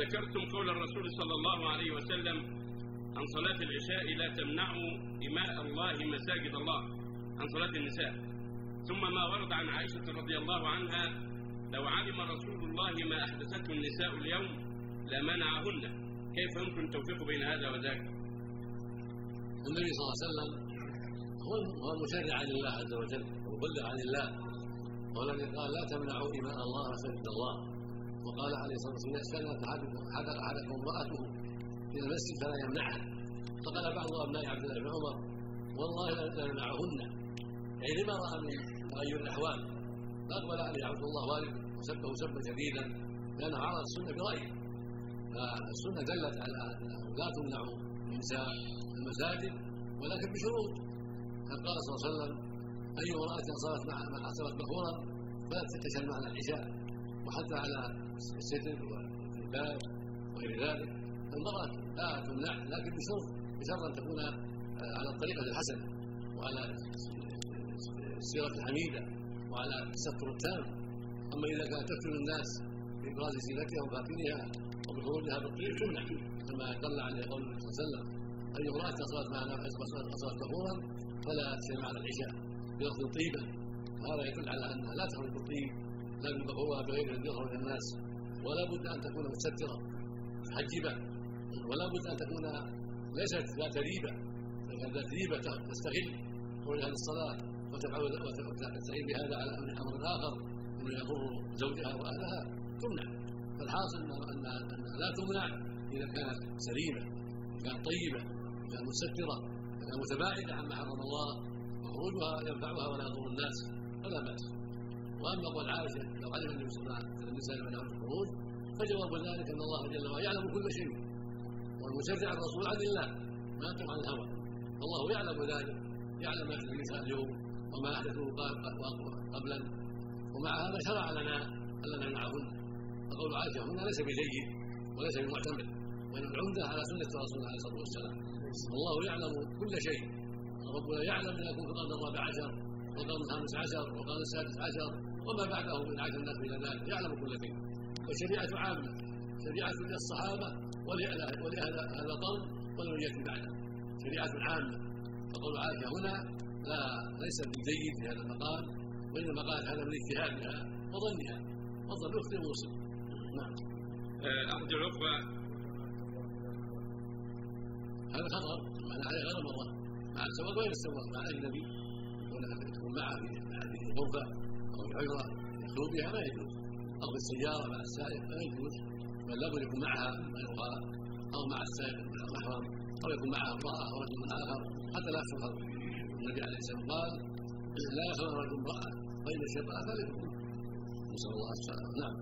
ذكرتم قول الرسول صلى الله عليه وسلم عن صلاة العشاء لا تمنعوا إماء الله مساجد الله. عن صلاة النساء. ثم ما ورد عن عائشة رضي الله عنها لو علم رسول الله ما أحدثته النساء اليوم لمنعهن كيف يمكن التوفيق بين هذا وذاك؟ النبي صلى الله عليه وسلم هو المشرع عن الله عز وجل ومبلغ عن الله. الذي قال لا تمنعوا إماء الله مساجد الله. وقال عليه الصلاة والسلام إذا استانت احدكم امراته إلى المسجد فلا يمنعها. فقال بعض أبناء عبد الله بن عمر والله لنمنعهن يعني لما رأى من تغير الأحوال؟ فأقبل عليه عبد الله والده وسبه سبا شديدا لأنه عرض السنة برأيه. فالسنة دلت على انه لا تمنع النساء المساجد ولكن بشروط. قال صلى الله عليه وسلم أي امرأة صارت مع صارت بخورا فلا تتشل معنا العشاء. وحتى على الستر والباب وغير ذلك فالمرأة لا تمنع لكن بشرط بشرط أن تكون آه، على الطريقة الحسنة وعلى السيرة الحميدة وعلى الستر التام. أما إذا كانت تفتن الناس بإبراز زينتها وباطنها وبخروجها بالطريق تمنع كما دل عليه قول النبي صلى الله عليه وسلم أي امرأة صلت معنا صلت ظهورا فلا تسمع على العشاء بلفظ طيبة. وهذا يدل على أنها لا تخرج بالطيب. بالبخورة بغير الذي يخرج الناس. ولا بد أن تكون مستترة محجبة ولا بد أن تكون ليست ذات ريبة فإذا ذات ريبة تستغل خروجها للصلاة وتفعل وتستعين بهذا على أمر آخر مما يضر زوجها وأهلها. تمنع. فالحاصل أن أن لا تمنع إذا كانت سليمة إذا كانت طيبة إذا كانت مستترة إذا كانت متباعدة عما حرم الله. وخروجها ينفعها ولا يضر الناس فلا بأس. وأما قول عائشة لو علم النبي صلى الله عليه وسلم النساء منعهم الخروج فجواب ذلك أن الله جل وعلا يعلم كل شيء والمشرع الرسول عن الله ما ينطق عن الهوى. الله يعلم ذلك يعلم ما يحدث النساء اليوم وما احدثه قبلا ومع هذا شرع لنا الا نمنعهن فقول عائشة هنا ليس بجيد وليس بمعتمد وإن العمدة على سنة رسول الله عليه الصلاه والسلام والله يعلم كل شيء. ربنا يعلم ما يكون في الأرض الرابع عشر والقرن الخامس عشر والقرن السادس عشر وما بعده من عشر الناس إلى ذلك يعلم كل شيء. والشريعه عامه شريعه للصحابة ولأهل هذا القرن ولمن يأتي بعده. شريعه عامه فقول عائشة هنا لا ليس بالجيد في هذا المقام وإنما قالت هذا من اجتهادها وظنها وظن يخطئ ويصيب نعم. احد الاخوه هذا خطر معنى عليه غير مره مع السواق غير السواق مع الاجنبي يكون معه في هذه الغرفه أو الحجره يخلو بها ما يجوز. أو في السيارة مع السائق ما يجوز. بل لابد يكون معها غيرها أو مع السائق مع المحرم أو يكون معها امرأة أو رجل آخر حتى لا خلط النبي عليه الصلاه والسلام قال لا يخلو رجل امرأة. فإن الشيطان ثالثكم نسأل الله السلامة. نعم.